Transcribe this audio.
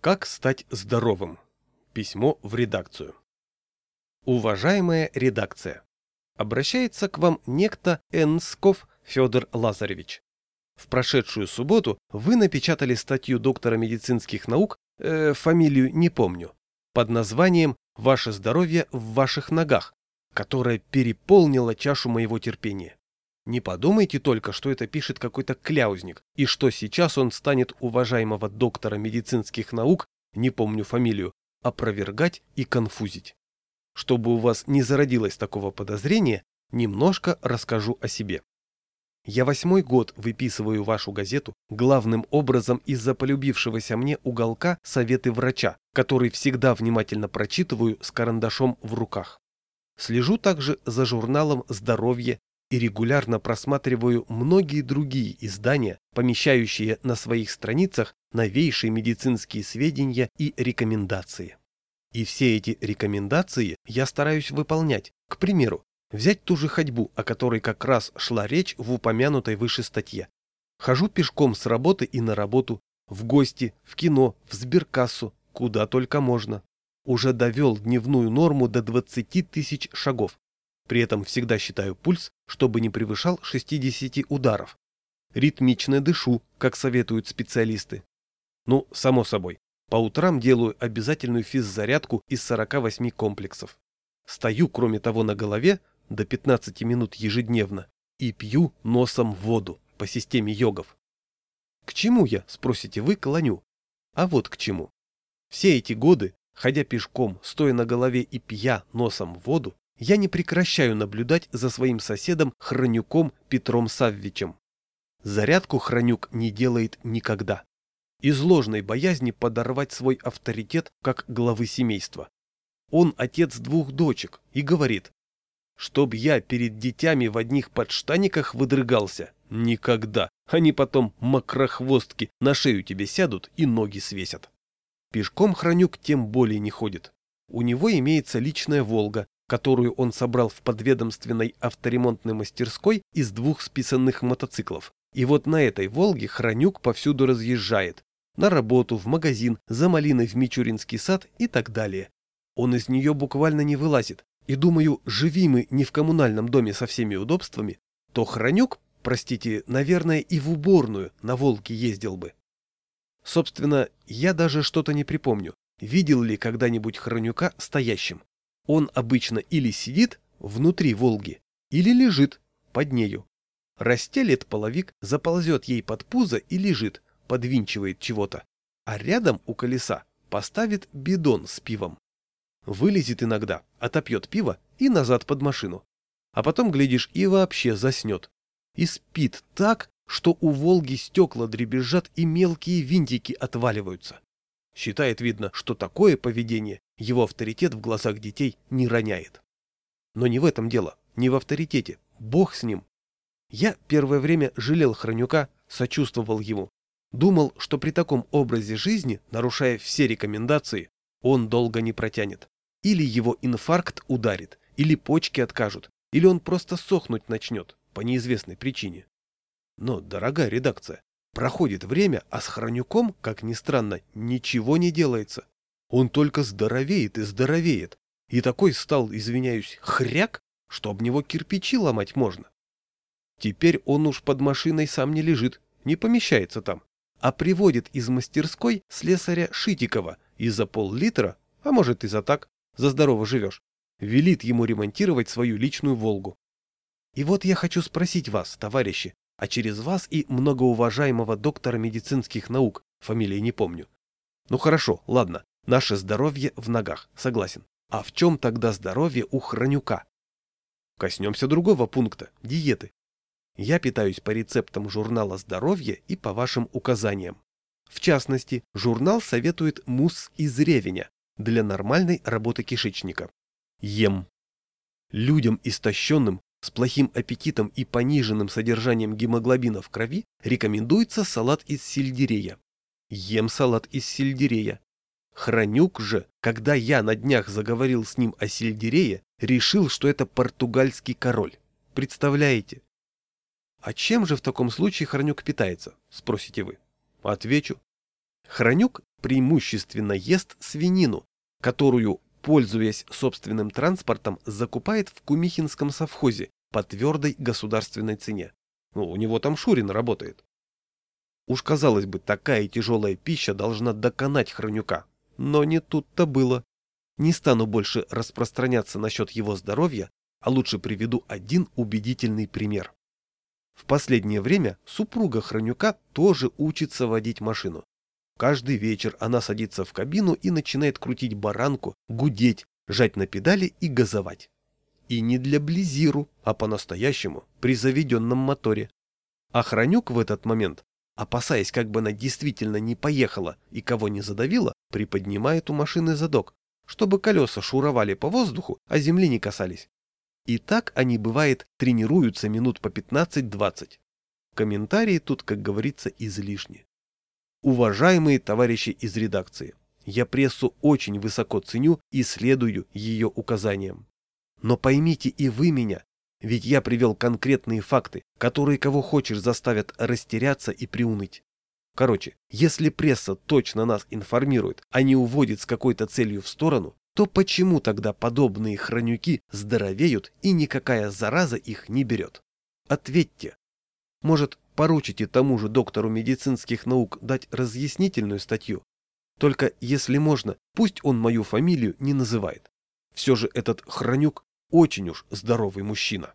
Как стать здоровым? Письмо в редакцию. Уважаемая редакция, обращается к вам некто Энсков Федор Лазаревич. В прошедшую субботу вы напечатали статью доктора медицинских наук, э, фамилию не помню, под названием «Ваше здоровье в ваших ногах», которая переполнила чашу моего терпения. Не подумайте только, что это пишет какой-то кляузник, и что сейчас он станет уважаемого доктора медицинских наук, не помню фамилию, опровергать и конфузить. Чтобы у вас не зародилось такого подозрения, немножко расскажу о себе. Я восьмой год выписываю вашу газету главным образом из-за полюбившегося мне уголка «Советы врача», который всегда внимательно прочитываю с карандашом в руках. Слежу также за журналом «Здоровье» и регулярно просматриваю многие другие издания, помещающие на своих страницах новейшие медицинские сведения и рекомендации. И все эти рекомендации я стараюсь выполнять. К примеру, взять ту же ходьбу, о которой как раз шла речь в упомянутой выше статье. Хожу пешком с работы и на работу, в гости, в кино, в сберкассу, куда только можно. Уже довел дневную норму до 20 тысяч шагов. При этом всегда считаю пульс, чтобы не превышал 60 ударов. Ритмично дышу, как советуют специалисты. Ну, само собой, по утрам делаю обязательную физзарядку из 48 комплексов. Стою, кроме того, на голове до 15 минут ежедневно и пью носом воду по системе йогов. К чему я, спросите вы, клоню? А вот к чему. Все эти годы, ходя пешком, стоя на голове и пья носом воду, я не прекращаю наблюдать за своим соседом Хранюком Петром Саввичем. Зарядку Хранюк не делает никогда. Из ложной боязни подорвать свой авторитет как главы семейства. Он отец двух дочек и говорит, чтоб я перед детьми в одних подштаниках выдрыгался. Никогда. Они потом макрохвостки на шею тебе сядут и ноги свесят. Пешком Хранюк тем более не ходит. У него имеется личная «Волга», которую он собрал в подведомственной авторемонтной мастерской из двух списанных мотоциклов. И вот на этой «Волге» Хранюк повсюду разъезжает. На работу, в магазин, за малиной в Мичуринский сад и так далее. Он из нее буквально не вылазит. И думаю, живи мы не в коммунальном доме со всеми удобствами, то Хранюк, простите, наверное, и в уборную на «Волге» ездил бы. Собственно, я даже что-то не припомню, видел ли когда-нибудь Хранюка стоящим. Он обычно или сидит внутри Волги, или лежит под нею. Растелит половик, заползет ей под пузо и лежит, подвинчивает чего-то. А рядом у колеса поставит бидон с пивом. Вылезет иногда, отопьет пиво и назад под машину. А потом, глядишь, и вообще заснет. И спит так, что у Волги стекла дребезжат и мелкие винтики отваливаются. Считает, видно, что такое поведение его авторитет в глазах детей не роняет. Но не в этом дело, не в авторитете, бог с ним. Я первое время жалел Хранюка, сочувствовал ему. Думал, что при таком образе жизни, нарушая все рекомендации, он долго не протянет. Или его инфаркт ударит, или почки откажут, или он просто сохнуть начнет по неизвестной причине. Но, дорогая редакция, Проходит время, а с Хранюком, как ни странно, ничего не делается. Он только здоровеет и здоровеет. И такой стал, извиняюсь, хряк, что об него кирпичи ломать можно. Теперь он уж под машиной сам не лежит, не помещается там, а приводит из мастерской слесаря Шитикова и за пол-литра, а может и за так, за здорово живешь, велит ему ремонтировать свою личную «Волгу». И вот я хочу спросить вас, товарищи, а через вас и многоуважаемого доктора медицинских наук, фамилии не помню. Ну хорошо, ладно, наше здоровье в ногах, согласен. А в чем тогда здоровье у хранюка? Коснемся другого пункта – диеты. Я питаюсь по рецептам журнала «Здоровье» и по вашим указаниям. В частности, журнал советует мусс из ревеня для нормальной работы кишечника. Ем. Людям истощенным с плохим аппетитом и пониженным содержанием гемоглобина в крови рекомендуется салат из сельдерея. Ем салат из сельдерея. Хранюк же, когда я на днях заговорил с ним о сельдерее, решил, что это португальский король. Представляете? А чем же в таком случае Хранюк питается, спросите вы? Отвечу. Хранюк преимущественно ест свинину, которую, пользуясь собственным транспортом, закупает в Кумихинском совхозе по твердой государственной цене. Ну, у него там Шурин работает. Уж казалось бы, такая тяжелая пища должна доконать Хронюка. Но не тут-то было. Не стану больше распространяться насчет его здоровья, а лучше приведу один убедительный пример. В последнее время супруга Хронюка тоже учится водить машину. Каждый вечер она садится в кабину и начинает крутить баранку, гудеть, жать на педали и газовать. И не для Близиру, а по-настоящему, при заведенном моторе. А Хронюк в этот момент, опасаясь, как бы она действительно не поехала и кого не задавила, приподнимает у машины задок, чтобы колеса шуровали по воздуху, а земли не касались. И так они, бывает, тренируются минут по 15-20. Комментарии тут, как говорится, излишни. Уважаемые товарищи из редакции, я прессу очень высоко ценю и следую ее указаниям. Но поймите и вы меня, ведь я привел конкретные факты, которые кого хочешь заставят растеряться и приуныть. Короче, если пресса точно нас информирует, а не уводит с какой-то целью в сторону, то почему тогда подобные хранюки здоровеют и никакая зараза их не берет? Ответьте. Может, поручите тому же доктору медицинских наук дать разъяснительную статью? Только, если можно, пусть он мою фамилию не называет. Все же этот хранюк очень уж здоровый мужчина.